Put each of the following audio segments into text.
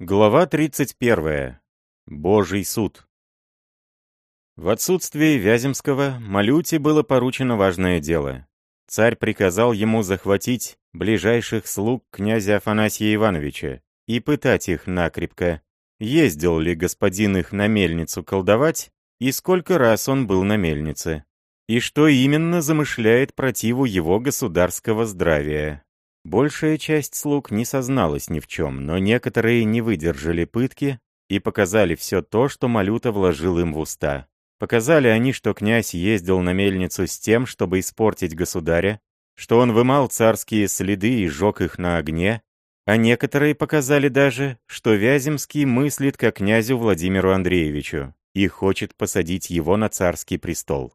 Глава 31. Божий суд. В отсутствие Вяземского Малюте было поручено важное дело. Царь приказал ему захватить ближайших слуг князя Афанасия Ивановича и пытать их накрепко, ездил ли господин их на мельницу колдовать и сколько раз он был на мельнице, и что именно замышляет противу его государского здравия. Большая часть слуг не созналась ни в чем, но некоторые не выдержали пытки и показали все то, что Малюта вложил им в уста. Показали они, что князь ездил на мельницу с тем, чтобы испортить государя, что он вымал царские следы и жег их на огне, а некоторые показали даже, что Вяземский мыслит как князю Владимиру Андреевичу и хочет посадить его на царский престол.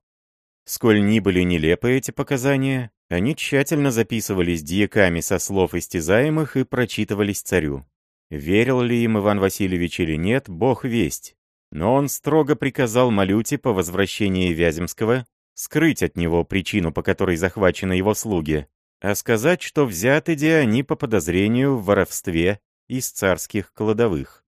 Сколь ни были нелепы эти показания, они тщательно записывались дьяками со слов истязаемых и прочитывались царю. Верил ли им Иван Васильевич или нет, бог весть. Но он строго приказал Малюте по возвращении Вяземского скрыть от него причину, по которой захвачены его слуги, а сказать, что взяты де они по подозрению в воровстве из царских кладовых.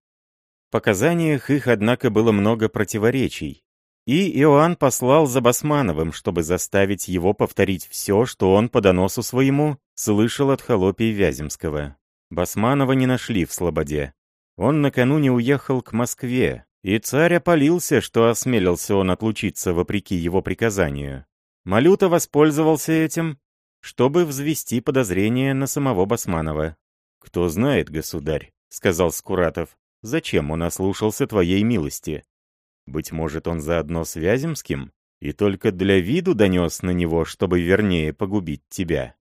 В показаниях их, однако, было много противоречий, и Иоанн послал за Басмановым, чтобы заставить его повторить все, что он по доносу своему слышал от холопий Вяземского. Басманова не нашли в Слободе. Он накануне уехал к Москве, и царь опалился, что осмелился он отлучиться вопреки его приказанию. Малюта воспользовался этим, чтобы взвести подозрение на самого Басманова. «Кто знает, государь», — сказал Скуратов, — «зачем он ослушался твоей милости? Быть может, он заодно с Вяземским и только для виду донес на него, чтобы вернее погубить тебя.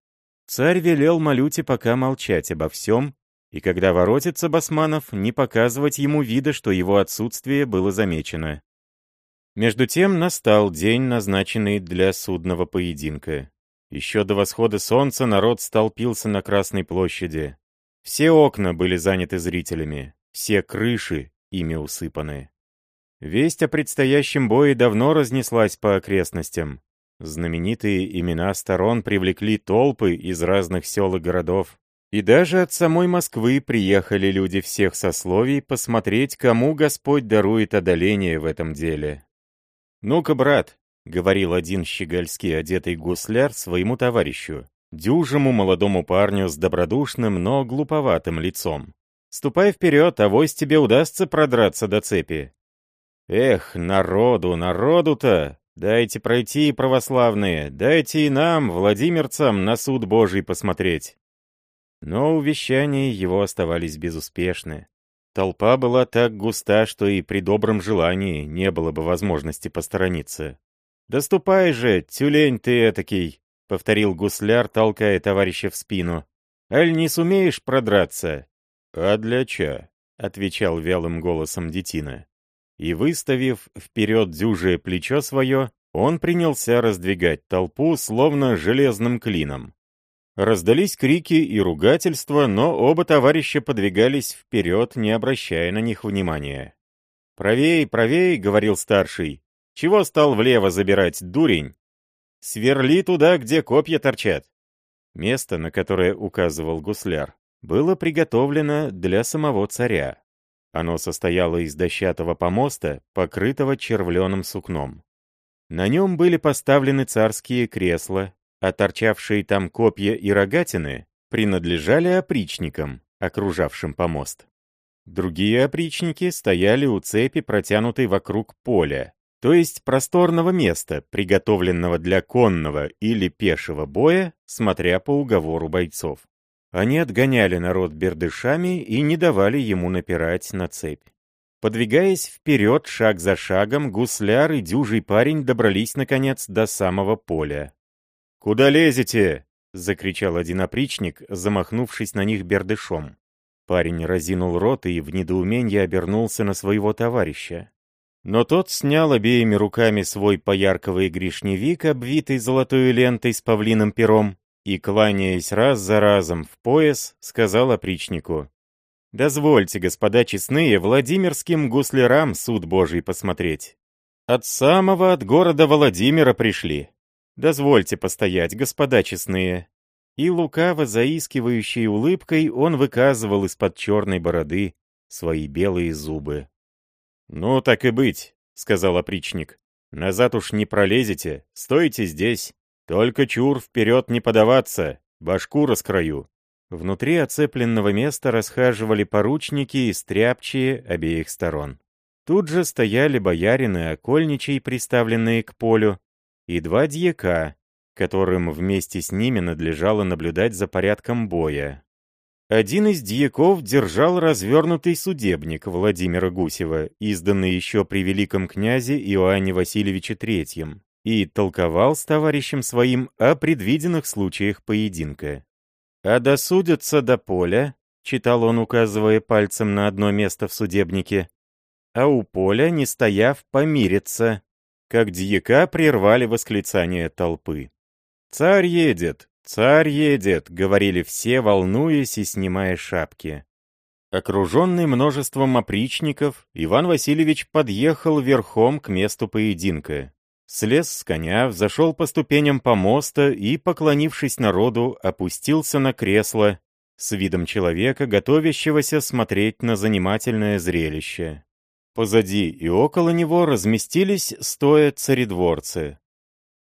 Царь велел Малюте пока молчать обо всем, и когда воротится Басманов, не показывать ему вида, что его отсутствие было замечено. Между тем настал день, назначенный для судного поединка. Еще до восхода солнца народ столпился на Красной площади. Все окна были заняты зрителями, все крыши ими усыпаны. Весть о предстоящем бое давно разнеслась по окрестностям. Знаменитые имена сторон привлекли толпы из разных сел и городов. И даже от самой Москвы приехали люди всех сословий посмотреть, кому Господь дарует одоление в этом деле. «Ну-ка, брат», — говорил один щегольский одетый гусляр своему товарищу, дюжему молодому парню с добродушным, но глуповатым лицом. «Ступай вперед, авось тебе удастся продраться до цепи. Эх, народу, народу-то! Дайте пройти, православные, дайте и нам, владимирцам, на суд Божий посмотреть. Но увещания его оставались безуспешны. Толпа была так густа, что и при добром желании не было бы возможности посторониться. «Доступай же, тюлень ты этакий!» — повторил гусляр, толкая товарища в спину. «Аль не сумеешь продраться?» «А для ча?» — отвечал вялым голосом детина и, выставив вперед дюжее плечо свое, он принялся раздвигать толпу, словно железным клином. Раздались крики и ругательства, но оба товарища подвигались вперед, не обращая на них внимания. «Правей, правей», — говорил старший. «Чего стал влево забирать, дурень? Сверли туда, где копья торчат». Место, на которое указывал гусляр, было приготовлено для самого царя. Оно состояло из дощатого помоста, покрытого червленым сукном. На нем были поставлены царские кресла, а торчавшие там копья и рогатины принадлежали опричникам, окружавшим помост. Другие опричники стояли у цепи, протянутой вокруг поля, то есть просторного места, приготовленного для конного или пешего боя, смотря по уговору бойцов. Они отгоняли народ бердышами и не давали ему напирать на цепь. Подвигаясь вперед шаг за шагом, гусляр и дюжий парень добрались, наконец, до самого поля. «Куда лезете?» — закричал один опричник, замахнувшись на них бердышом. Парень разинул рот и в недоумении обернулся на своего товарища. Но тот снял обеими руками свой поярковый гришневик, обвитый золотой лентой с павлиным пером, и, кланяясь раз за разом в пояс, сказал опричнику, «Дозвольте, господа честные, Владимирским гуслярам суд Божий посмотреть. От самого от города Владимира пришли. Дозвольте постоять, господа честные». И лукаво заискивающей улыбкой он выказывал из-под черной бороды свои белые зубы. «Ну, так и быть», — сказал опричник. «Назад уж не пролезете, стойте здесь. Только чур вперед не подаваться, башку раскрою». Внутри оцепленного места расхаживали поручники и стряпчие обеих сторон. Тут же стояли боярины и окольничий, приставленные к полю, и два дьяка, которым вместе с ними надлежало наблюдать за порядком боя. Один из дьяков держал развернутый судебник Владимира Гусева, изданный еще при великом князе Иоанне Васильевиче III, и толковал с товарищем своим о предвиденных случаях поединка. «А досудятся до поля», — читал он, указывая пальцем на одно место в судебнике, «а у поля, не стояв, помириться», как дьяка прервали восклицание толпы. «Царь едет! Царь едет!» — говорили все, волнуясь и снимая шапки. Окруженный множеством опричников, Иван Васильевич подъехал верхом к месту поединка. Слез с коня, взошел по ступеням помоста и, поклонившись народу, опустился на кресло с видом человека, готовящегося смотреть на занимательное зрелище. Позади и около него разместились стоя царедворцы,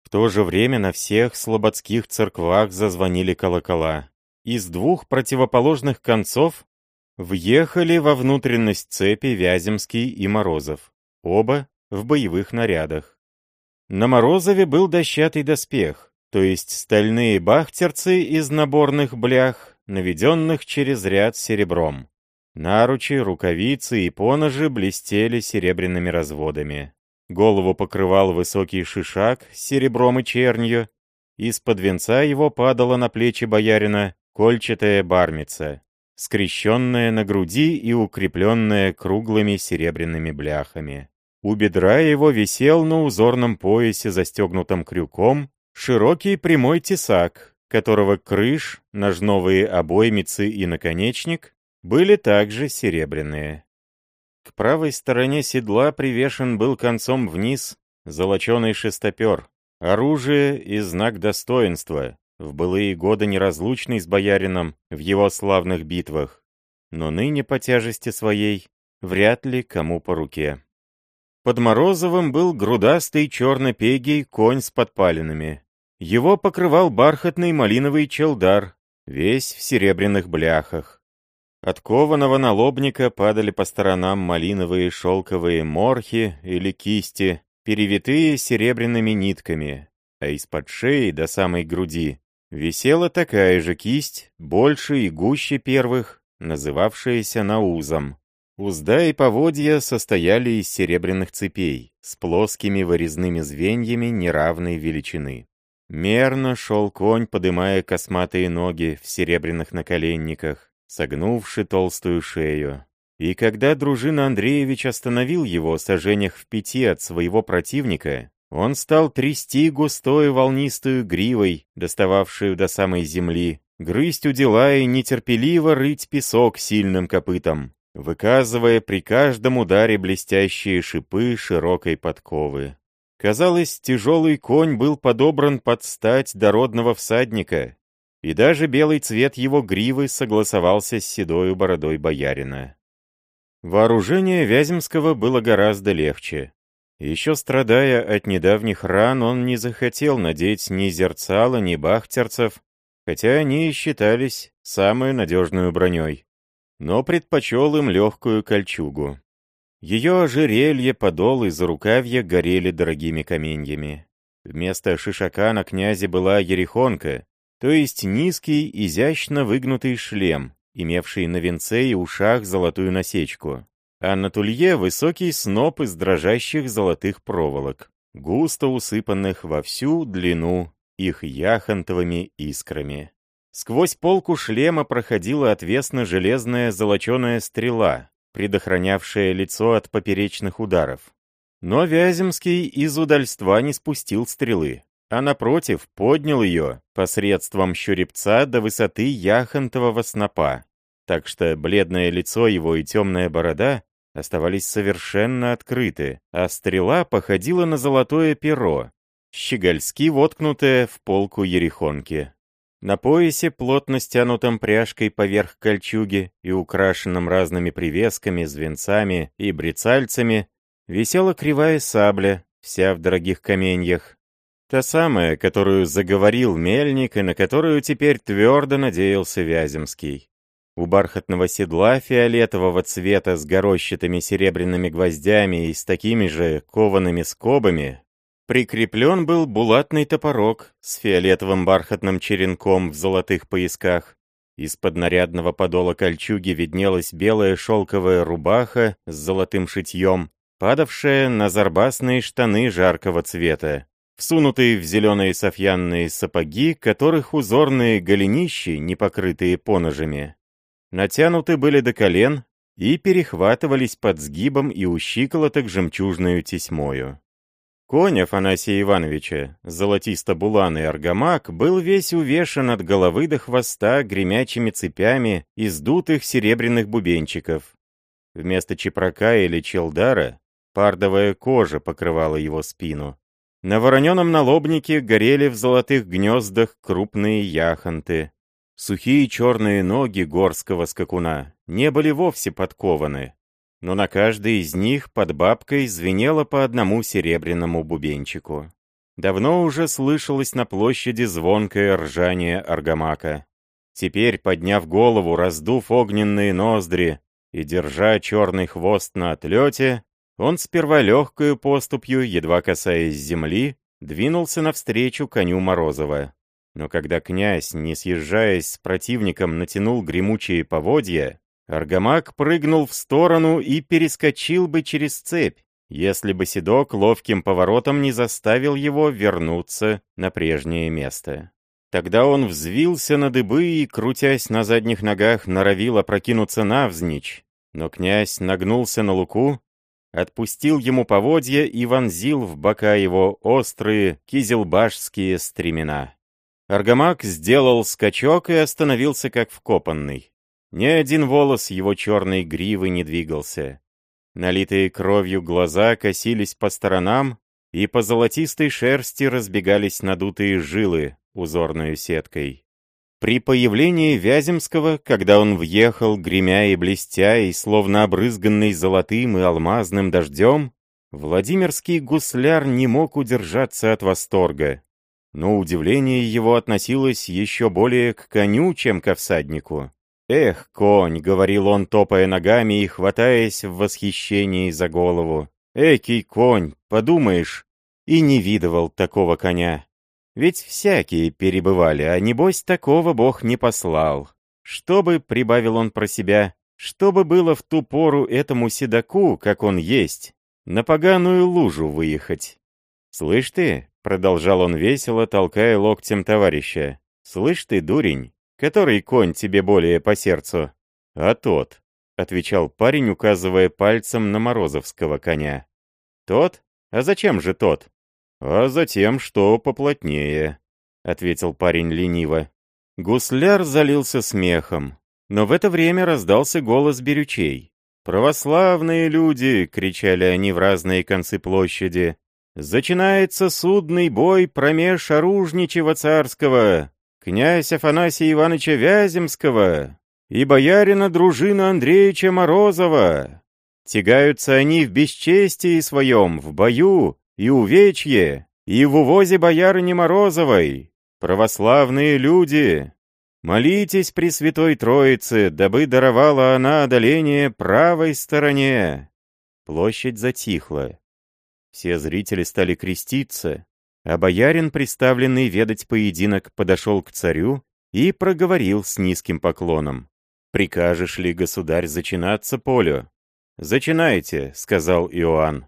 в то же время на всех слободских церквах зазвонили колокола. Из двух противоположных концов въехали во внутренность цепи Вяземский и Морозов, оба в боевых нарядах. На Морозове был дощатый доспех, то есть стальные бахтерцы из наборных блях, наведенных через ряд серебром. Наручи, рукавицы и поножи блестели серебряными разводами. Голову покрывал высокий шишак с серебром и чернью. Из-под венца его падала на плечи боярина кольчатая бармица, скрещенная на груди и укрепленная круглыми серебряными бляхами. У бедра его висел на узорном поясе, застегнутом крюком, широкий прямой тесак, которого крыш, ножновые обоймицы и наконечник были также серебряные. К правой стороне седла привешен был концом вниз золоченый шестопер, оружие и знак достоинства, в былые годы неразлучный с боярином в его славных битвах, но ныне по тяжести своей вряд ли кому по руке. Под Морозовым был грудастый черно-пегий конь с подпалинами. Его покрывал бархатный малиновый челдар, весь в серебряных бляхах. От кованого налобника падали по сторонам малиновые шелковые морхи или кисти, перевитые серебряными нитками, а из-под шеи до самой груди висела такая же кисть, больше и гуще первых, называвшаяся наузом. Узда и поводья состояли из серебряных цепей с плоскими вырезными звеньями неравной величины. Мерно шел конь, подымая косматые ноги в серебряных наколенниках, согнувши толстую шею. И когда дружина Андреевич остановил его сожжениях в пяти от своего противника, он стал трясти густой волнистую гривой, достававшую до самой земли, грызть удила и нетерпеливо рыть песок сильным копытом, выказывая при каждом ударе блестящие шипы широкой подковы. Казалось, тяжелый конь был подобран под стать дородного всадника, и даже белый цвет его гривы согласовался с седою бородой боярина. Вооружение Вяземского было гораздо легче. Еще страдая от недавних ран, он не захотел надеть ни зерцала, ни бахтерцев, хотя они и считались самой надежной броней, но предпочел им легкую кольчугу. Ее ожерелье, подол и зарукавья горели дорогими каменьями. Вместо шишака на князе была ерехонка, то есть низкий, изящно выгнутый шлем, имевший на венце и ушах золотую насечку, а на тулье высокий сноп из дрожащих золотых проволок, густо усыпанных во всю длину их яхонтовыми искрами. Сквозь полку шлема проходила отвесно-железная золоченая стрела, предохранявшая лицо от поперечных ударов. Но Вяземский из удальства не спустил стрелы, а напротив поднял ее посредством щурепца до высоты яхонтового снопа, так что бледное лицо его и темная борода оставались совершенно открыты, а стрела походила на золотое перо, щегольски воткнутое в полку ерехонки. На поясе, плотно стянутом пряжкой поверх кольчуги и украшенном разными привесками, звенцами и брецальцами, висела кривая сабля, вся в дорогих каменьях. Та самая, которую заговорил мельник и на которую теперь твердо надеялся Вяземский. У бархатного седла фиолетового цвета с горощатыми серебряными гвоздями и с такими же коваными скобами прикреплен был булатный топорок с фиолетовым бархатным черенком в золотых поясках. Из-под нарядного подола кольчуги виднелась белая шелковая рубаха с золотым шитьем, падавшая на зарбасные штаны жаркого цвета всунутые в зеленые софьянные сапоги, которых узорные голенищи, не покрытые поножами, натянуты были до колен и перехватывались под сгибом и у щиколоток жемчужную тесьмою. Конь Афанасия Ивановича, золотисто-буланый аргамак, был весь увешан от головы до хвоста гремячими цепями из дутых серебряных бубенчиков. Вместо чепрака или челдара пардовая кожа покрывала его спину. На вороненом налобнике горели в золотых гнездах крупные яхонты. Сухие черные ноги горского скакуна не были вовсе подкованы, но на каждой из них под бабкой звенело по одному серебряному бубенчику. Давно уже слышалось на площади звонкое ржание аргамака. Теперь, подняв голову, раздув огненные ноздри и держа черный хвост на отлете, он сперва легкою поступью, едва касаясь земли, двинулся навстречу коню Морозова. Но когда князь, не съезжаясь с противником, натянул гремучие поводья, Аргамак прыгнул в сторону и перескочил бы через цепь, если бы седок ловким поворотом не заставил его вернуться на прежнее место. Тогда он взвился на дыбы и, крутясь на задних ногах, норовил опрокинуться навзничь, но князь нагнулся на луку отпустил ему поводья и вонзил в бока его острые кизелбашские стремена. Аргамак сделал скачок и остановился как вкопанный. Ни один волос его черной гривы не двигался. Налитые кровью глаза косились по сторонам, и по золотистой шерсти разбегались надутые жилы узорной сеткой. При появлении Вяземского, когда он въехал, гремя и блестя, и словно обрызганный золотым и алмазным дождем, Владимирский гусляр не мог удержаться от восторга. Но удивление его относилось еще более к коню, чем ко всаднику. «Эх, конь!» — говорил он, топая ногами и хватаясь в восхищении за голову. «Экий конь, подумаешь!» И не видывал такого коня. Ведь всякие перебывали, а небось такого Бог не послал. Чтобы, — прибавил он про себя, — чтобы было в ту пору этому седаку, как он есть, на поганую лужу выехать. «Слышь ты», — продолжал он весело, толкая локтем товарища, — «слышь ты, дурень, который конь тебе более по сердцу?» «А тот», — отвечал парень, указывая пальцем на морозовского коня. «Тот? А зачем же тот?» «А затем, что поплотнее», — ответил парень лениво. Гусляр залился смехом, но в это время раздался голос берючей. «Православные люди!» — кричали они в разные концы площади. «Зачинается судный бой промеж оружничего царского, князь Афанасия Ивановича Вяземского и боярина дружина Андреевича Морозова. Тягаются они в бесчестии своем, в бою, и увечье, и в увозе боярыни Морозовой. Православные люди, молитесь Пресвятой Троице, дабы даровала она одоление правой стороне. Площадь затихла. Все зрители стали креститься, а боярин, представленный ведать поединок, подошел к царю и проговорил с низким поклоном. «Прикажешь ли, государь, зачинаться полю?» «Зачинайте», — сказал Иоанн.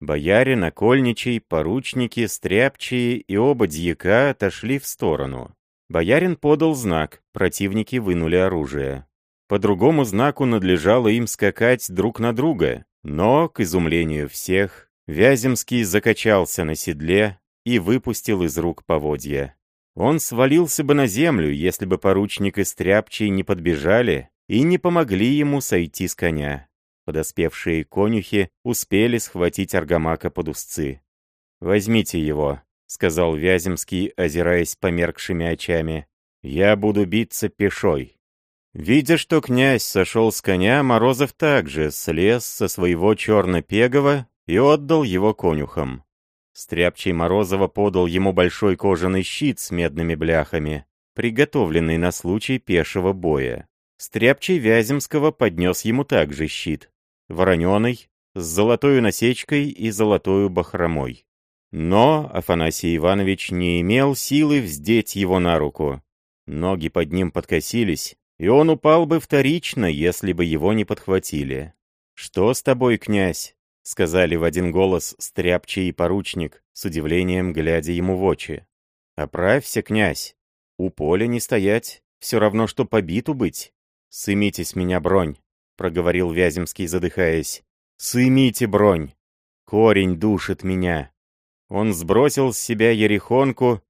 Бояре, накольничий, поручники, стряпчие и оба дьяка отошли в сторону. Боярин подал знак, противники вынули оружие. По другому знаку надлежало им скакать друг на друга, но, к изумлению всех, Вяземский закачался на седле и выпустил из рук поводья. Он свалился бы на землю, если бы поручник и стряпчий не подбежали и не помогли ему сойти с коня. Подоспевшие конюхи успели схватить Аргамака под узцы. «Возьмите его», — сказал Вяземский, озираясь померкшими очами. Я буду биться пешой». Видя, что князь сошел с коня, Морозов также слез со своего черно-пегого и отдал его конюхам. Стряпчий Морозова подал ему большой кожаный щит с медными бляхами, приготовленный на случай пешего боя. Стряпчий Вяземского поднес ему также щит, вороненый, с золотой насечкой и золотою бахромой. Но Афанасий Иванович не имел силы вздеть его на руку. Ноги под ним подкосились, и он упал бы вторично, если бы его не подхватили. «Что с тобой, князь?» — сказали в один голос стряпчий и поручник, с удивлением глядя ему в очи. «Оправься, князь. У поля не стоять, все равно, что побиту быть. Сымите с меня бронь», — проговорил Вяземский, задыхаясь. «Сымите бронь! Корень душит меня!» Он сбросил с себя ерехонку,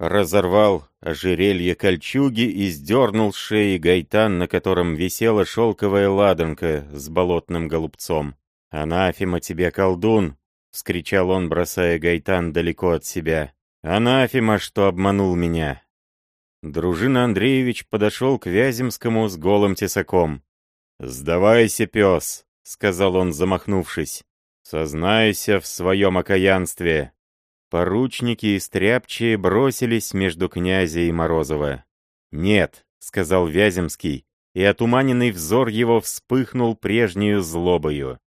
разорвал ожерелье кольчуги и сдернул с шеи гайтан, на котором висела шелковая ладанка с болотным голубцом. «Анафима тебе, колдун!» — вскричал он, бросая гайтан далеко от себя. «Анафима, что обманул меня!» Дружина Андреевич подошел к Вяземскому с голым тесаком. «Сдавайся, пес!» — сказал он, замахнувшись. «Сознайся в своем окаянстве!» Поручники и стряпчие бросились между князя и Морозова. «Нет», — сказал Вяземский, и отуманенный взор его вспыхнул прежнюю злобою.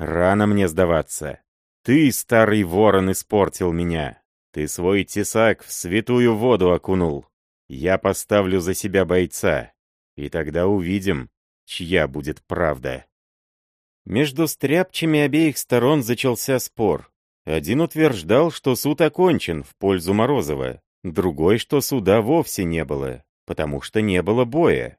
«Рано мне сдаваться. Ты, старый ворон, испортил меня. Ты свой тесак в святую воду окунул. Я поставлю за себя бойца, и тогда увидим, чья будет правда». Между стряпчими обеих сторон зачался спор. Один утверждал, что суд окончен в пользу Морозова, другой, что суда вовсе не было, потому что не было боя.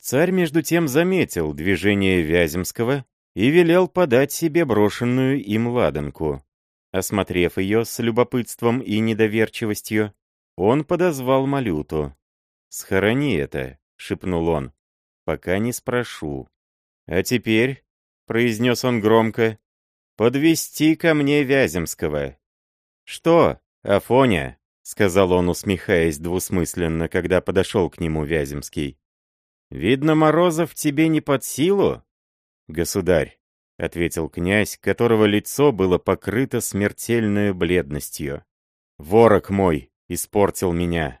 Царь между тем заметил движение Вяземского и велел подать себе брошенную им ладанку. Осмотрев ее с любопытством и недоверчивостью, он подозвал Малюту. «Схорони это», — шепнул он, — «пока не спрошу». «А теперь», — произнес он громко, подвести ко мне Вяземского». «Что, Афоня?» — сказал он, усмехаясь двусмысленно, когда подошел к нему Вяземский. «Видно, Морозов тебе не под силу?» «Государь», — ответил князь, которого лицо было покрыто смертельной бледностью. «Ворог мой испортил меня.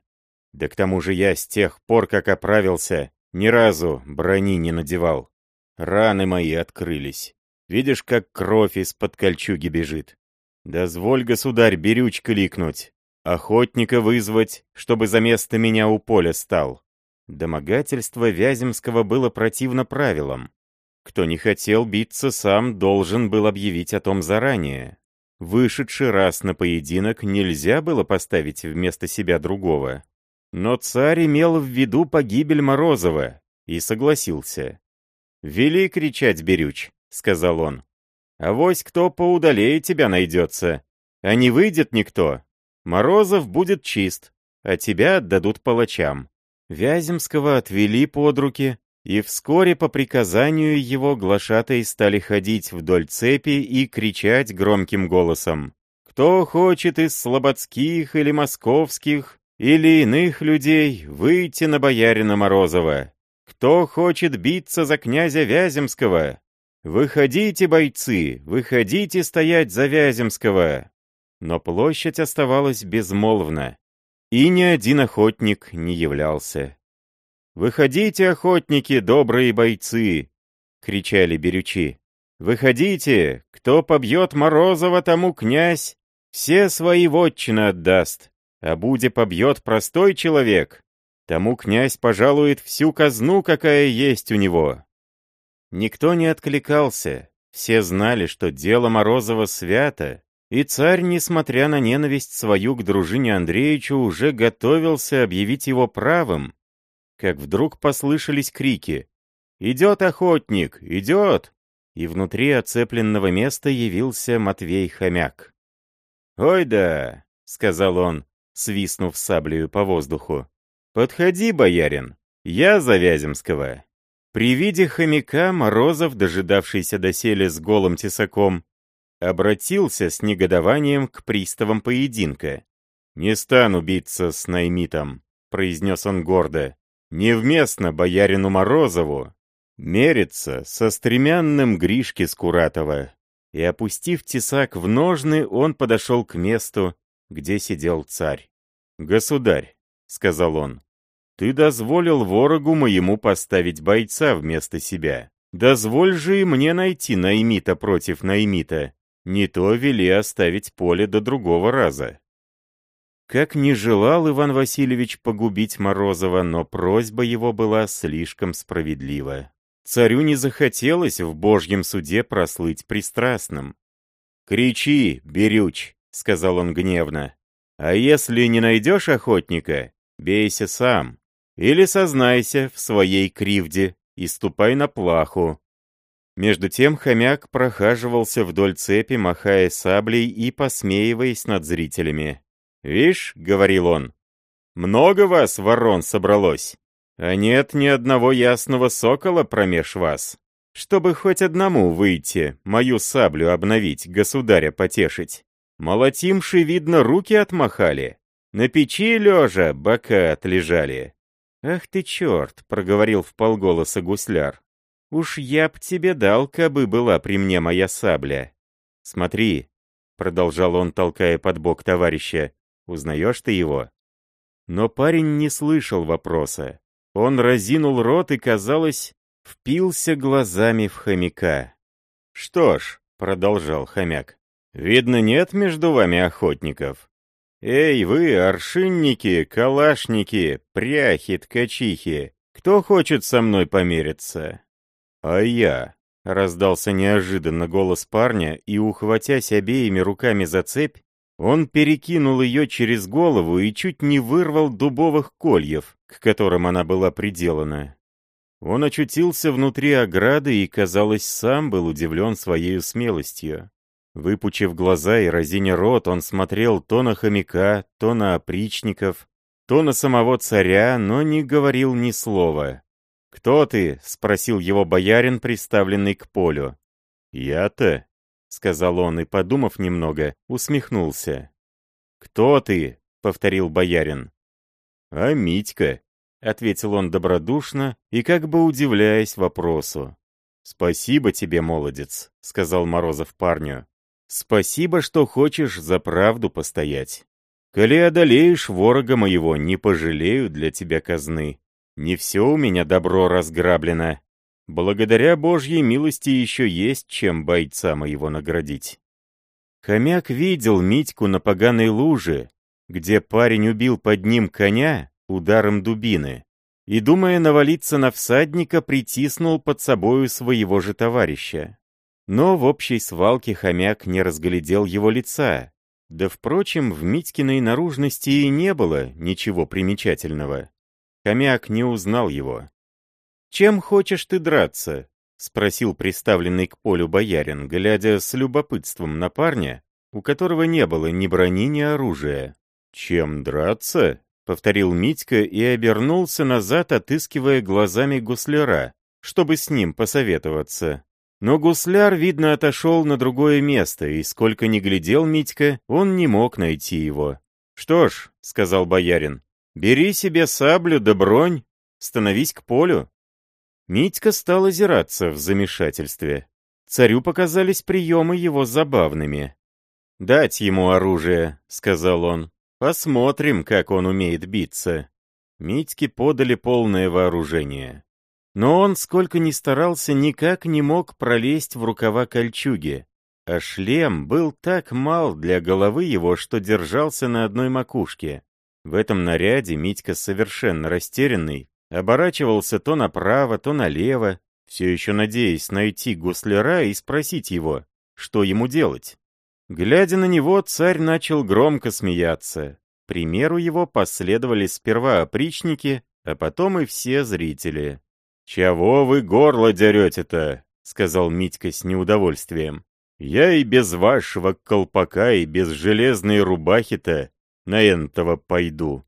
Да к тому же я с тех пор, как оправился, ни разу брони не надевал. Раны мои открылись. Видишь, как кровь из-под кольчуги бежит. Дозволь, государь, берючка ликнуть. Охотника вызвать, чтобы за место меня у поля стал. Домогательство Вяземского было противно правилам. Кто не хотел биться сам, должен был объявить о том заранее. Вышедший раз на поединок нельзя было поставить вместо себя другого. Но царь имел в виду погибель Морозова и согласился. «Вели кричать, Берюч, — сказал он. «Авось кто поудалее тебя найдется. А не выйдет никто. Морозов будет чист, а тебя отдадут палачам». Вяземского отвели под руки, и вскоре по приказанию его глашатые стали ходить вдоль цепи и кричать громким голосом. «Кто хочет из слободских или московских или иных людей выйти на боярина Морозова? Кто хочет биться за князя Вяземского? «Выходите, бойцы! Выходите стоять за Вяземского!» Но площадь оставалась безмолвна, и ни один охотник не являлся. «Выходите, охотники, добрые бойцы!» — кричали берючи. «Выходите! Кто побьет Морозова, тому князь все свои вотчины отдаст, а буде побьет простой человек, тому князь пожалует всю казну, какая есть у него. Никто не откликался, все знали, что дело Морозова свято, и царь, несмотря на ненависть свою к дружине Андреевичу, уже готовился объявить его правым, как вдруг послышались крики «Идет охотник! Идет!» И внутри оцепленного места явился Матвей Хомяк. «Ой да!» — сказал он, свистнув саблею по воздуху. «Подходи, боярин, я за Вяземского». При виде хомяка Морозов, дожидавшийся доселе с голым тесаком, обратился с негодованием к приставам поединка. «Не стану биться с Наймитом», произнес он гордо, — «невместно боярину Морозову мериться со стремянным Гришки Скуратова». И, опустив тесак в ножны, он подошел к месту, где сидел царь. «Государь», — сказал он, — «ты дозволил ворогу моему поставить бойца вместо себя. Дозволь же и мне найти Наймита против Наймита. Не то вели оставить поле до другого раза». Как не желал Иван Васильевич погубить Морозова, но просьба его была слишком справедлива. Царю не захотелось в божьем суде прослыть пристрастным. «Кричи, берюч!» — сказал он гневно. «А если не найдешь охотника, бейся сам. Или сознайся в своей кривде и ступай на плаху». Между тем хомяк прохаживался вдоль цепи, махая саблей и посмеиваясь над зрителями. «Вишь», — говорил он, — «много вас, ворон, собралось, а нет ни одного ясного сокола промеж вас, чтобы хоть одному выйти, мою саблю обновить, государя потешить. Молотимши, видно, руки отмахали, на печи лежа бока отлежали». «Ах ты черт!» — проговорил в полголоса гусляр. «Уж я б тебе дал, кабы была при мне моя сабля. Смотри», — продолжал он, толкая под бок товарища, Узнаешь ты его?» Но парень не слышал вопроса. Он разинул рот и, казалось, впился глазами в хомяка. «Что ж», — продолжал хомяк, — «видно, нет между вами охотников. Эй, вы, аршинники, калашники, пряхи, ткачихи, кто хочет со мной помериться?» «А я», — раздался неожиданно голос парня, и, ухватясь обеими руками за цепь, он перекинул ее через голову и чуть не вырвал дубовых кольев, к которым она была приделана. Он очутился внутри ограды и, казалось, сам был удивлен своей смелостью. Выпучив глаза и разиня рот, он смотрел то на хомяка, то на опричников, то на самого царя, но не говорил ни слова. «Кто ты?» — спросил его боярин, приставленный к полю. «Я-то?» — сказал он и, подумав немного, усмехнулся. «Кто ты?» — повторил боярин. «А Митька», — ответил он добродушно и как бы удивляясь вопросу. «Спасибо тебе, молодец», — сказал Морозов парню. «Спасибо, что хочешь за правду постоять. Коли одолеешь ворога моего, не пожалею для тебя казны. Не все у меня добро разграблено, Благодаря Божьей милости еще есть чем бойца моего наградить. Хомяк видел Митьку на поганой луже, где парень убил под ним коня ударом дубины, и, думая навалиться на всадника, притиснул под собою своего же товарища. Но в общей свалке хомяк не разглядел его лица, да, впрочем, в Митькиной наружности и не было ничего примечательного. Хомяк не узнал его. «Чем хочешь ты драться?» — спросил приставленный к полю боярин, глядя с любопытством на парня, у которого не было ни брони, ни оружия. «Чем драться?» — повторил Митька и обернулся назад, отыскивая глазами гусляра, чтобы с ним посоветоваться. Но гусляр, видно, отошел на другое место, и сколько ни глядел Митька, он не мог найти его. «Что ж», — сказал боярин, — «бери себе саблю да бронь, становись к полю, Митька стал озираться в замешательстве. Царю показались приемы его забавными. «Дать ему оружие», — сказал он. «Посмотрим, как он умеет биться». Митьке подали полное вооружение. Но он, сколько ни старался, никак не мог пролезть в рукава кольчуги. А шлем был так мал для головы его, что держался на одной макушке. В этом наряде Митька, совершенно растерянный, Оборачивался то направо, то налево, все еще надеясь найти гусляра и спросить его, что ему делать. Глядя на него, царь начал громко смеяться. примеру его последовали сперва опричники, а потом и все зрители. «Чего вы горло дерете-то?» — сказал Митька с неудовольствием. «Я и без вашего колпака, и без железной рубахи-то на энтого пойду».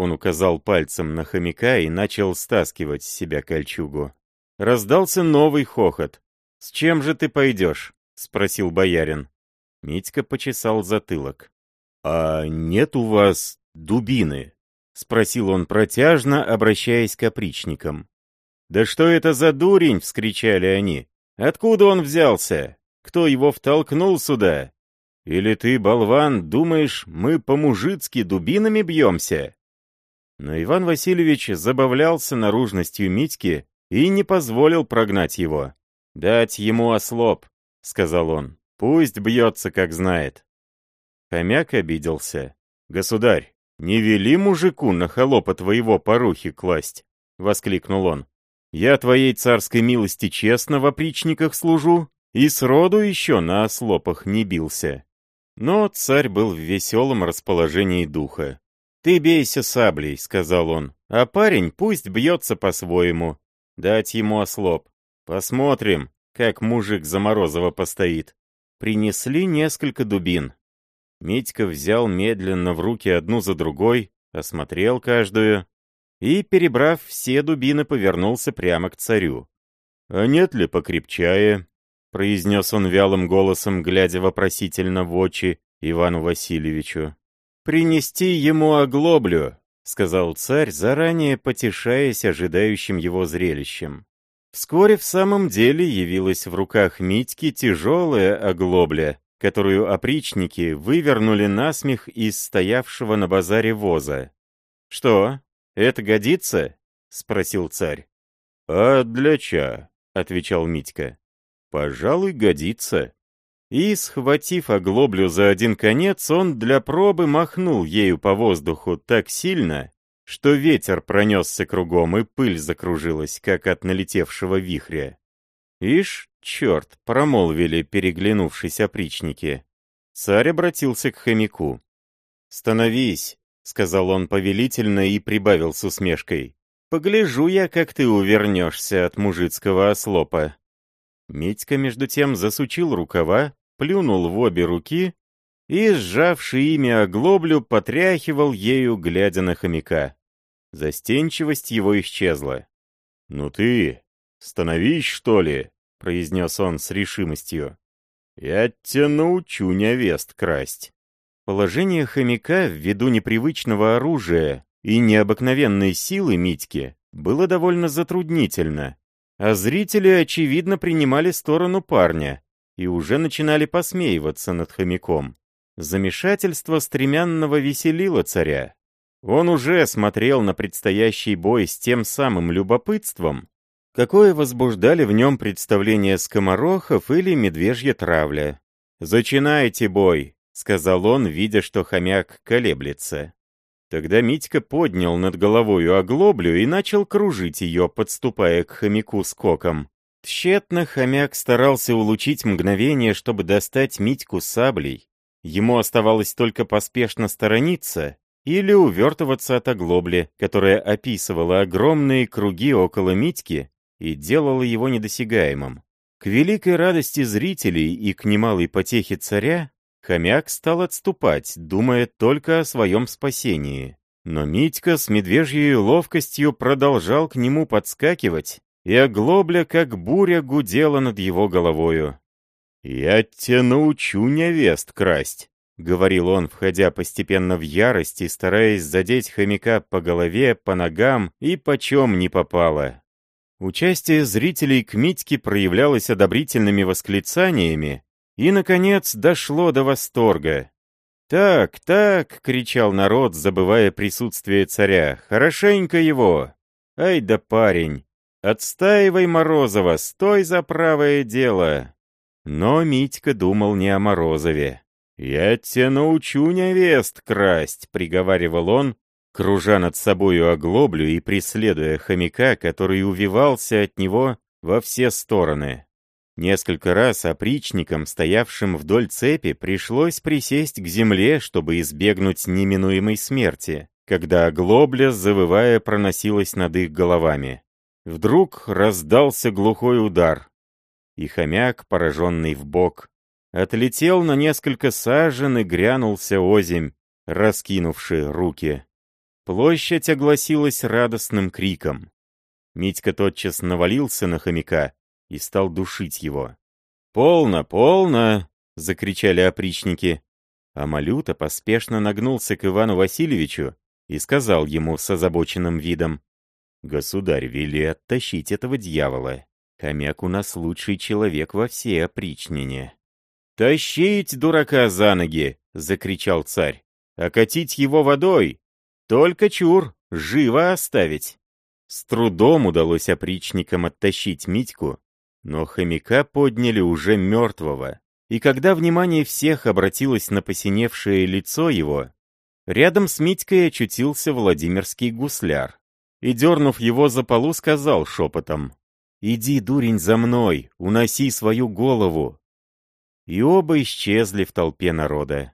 Он указал пальцем на хомяка и начал стаскивать с себя кольчугу. Раздался новый хохот. «С чем же ты пойдешь?» — спросил боярин. Митька почесал затылок. «А нет у вас дубины?» — спросил он протяжно, обращаясь к опричникам. «Да что это за дурень?» — вскричали они. «Откуда он взялся? Кто его втолкнул сюда? Или ты, болван, думаешь, мы по-мужицки дубинами бьемся?» Но Иван Васильевич забавлялся наружностью Митьки и не позволил прогнать его. «Дать ему ослоп», — сказал он. «Пусть бьется, как знает». Хомяк обиделся. «Государь, не вели мужику на холопа твоего порухи класть!» — воскликнул он. «Я твоей царской милости честно в опричниках служу и сроду еще на ослопах не бился». Но царь был в веселом расположении духа. «Ты бейся саблей», — сказал он, — «а парень пусть бьется по-своему. Дать ему ослоп. Посмотрим, как мужик за Морозова постоит». Принесли несколько дубин. Митька взял медленно в руки одну за другой, осмотрел каждую и, перебрав все дубины, повернулся прямо к царю. «А нет ли покрепчае?» — произнес он вялым голосом, глядя вопросительно в очи Ивану Васильевичу. «Принести ему оглоблю», — сказал царь, заранее потешаясь ожидающим его зрелищем. Вскоре в самом деле явилась в руках Митьки тяжелая оглобля, которую опричники вывернули насмех из стоявшего на базаре воза. «Что, это годится?» — спросил царь. «А для ча?» — отвечал Митька. «Пожалуй, годится». И, схватив оглоблю за один конец, он для пробы махнул ею по воздуху так сильно, что ветер пронесся кругом и пыль закружилась, как от налетевшего вихря. «Ишь, черт!» — промолвили, переглянувшись опричники. Царь обратился к хомяку. «Становись!» — сказал он повелительно и прибавил с усмешкой. «Погляжу я, как ты увернешься от мужицкого ослопа». Митька, между тем, засучил рукава, плюнул в обе руки и, сжавший ими оглоблю, потряхивал ею, глядя на хомяка. Застенчивость его исчезла. «Ну ты, становись, что ли?» — произнес он с решимостью. «Я тебя научу невест красть». Положение хомяка ввиду непривычного оружия и необыкновенной силы Митьки было довольно затруднительно, а зрители, очевидно, принимали сторону парня и уже начинали посмеиваться над хомяком. Замешательство стремянного веселило царя. Он уже смотрел на предстоящий бой с тем самым любопытством, какое возбуждали в нем представления скоморохов или медвежья травля. «Зачинайте бой», — сказал он, видя, что хомяк колеблется. Тогда Митька поднял над головою оглоблю и начал кружить ее, подступая к хомяку скоком. Тщетно хомяк старался улучить мгновение, чтобы достать Митьку саблей. Ему оставалось только поспешно сторониться или увертываться от оглобли, которая описывала огромные круги около Митьки и делала его недосягаемым. К великой радости зрителей и к немалой потехе царя, хомяк стал отступать, думая только о своем спасении. Но Митька с медвежьей ловкостью продолжал к нему подскакивать, и оглобля, как буря, гудела над его головою. «Я тебя научу невест красть», — говорил он, входя постепенно в ярость и стараясь задеть хомяка по голове, по ногам и почем не попало. Участие зрителей к Митьке проявлялось одобрительными восклицаниями и, наконец, дошло до восторга. «Так, так!» — кричал народ, забывая присутствие царя. «Хорошенько его! Ай да парень! Отстаивай Морозова, стой за правое дело!» Но Митька думал не о Морозове. «Я тебя научу невест красть», — приговаривал он, кружа над собою оглоблю и преследуя хомяка, который увивался от него во все стороны. Несколько раз опричникам, стоявшим вдоль цепи, пришлось присесть к земле, чтобы избегнуть неминуемой смерти, когда оглобля, завывая, проносилась над их головами. Вдруг раздался глухой удар, и хомяк, пораженный в бок, отлетел на несколько сажен и грянулся озимь, раскинувши руки. Площадь огласилась радостным криком. Митька тотчас навалился на хомяка и стал душить его. «Полно, полно!» — закричали опричники. А Малюта поспешно нагнулся к Ивану Васильевичу и сказал ему с озабоченным видом, «Государь, вели оттащить этого дьявола. Хомяк у нас лучший человек во всей опричнине». «Тащить дурака за ноги!» — закричал царь. «Окатить его водой! Только чур, живо оставить!» С трудом удалось опричникам оттащить Митьку, но хомяка подняли уже мертвого. И когда внимание всех обратилось на посиневшее лицо его, рядом с Митькой очутился Владимирский гусляр. И, дернув его за полу, сказал шепотом, «Иди, дурень, за мной, уноси свою голову». И оба исчезли в толпе народа.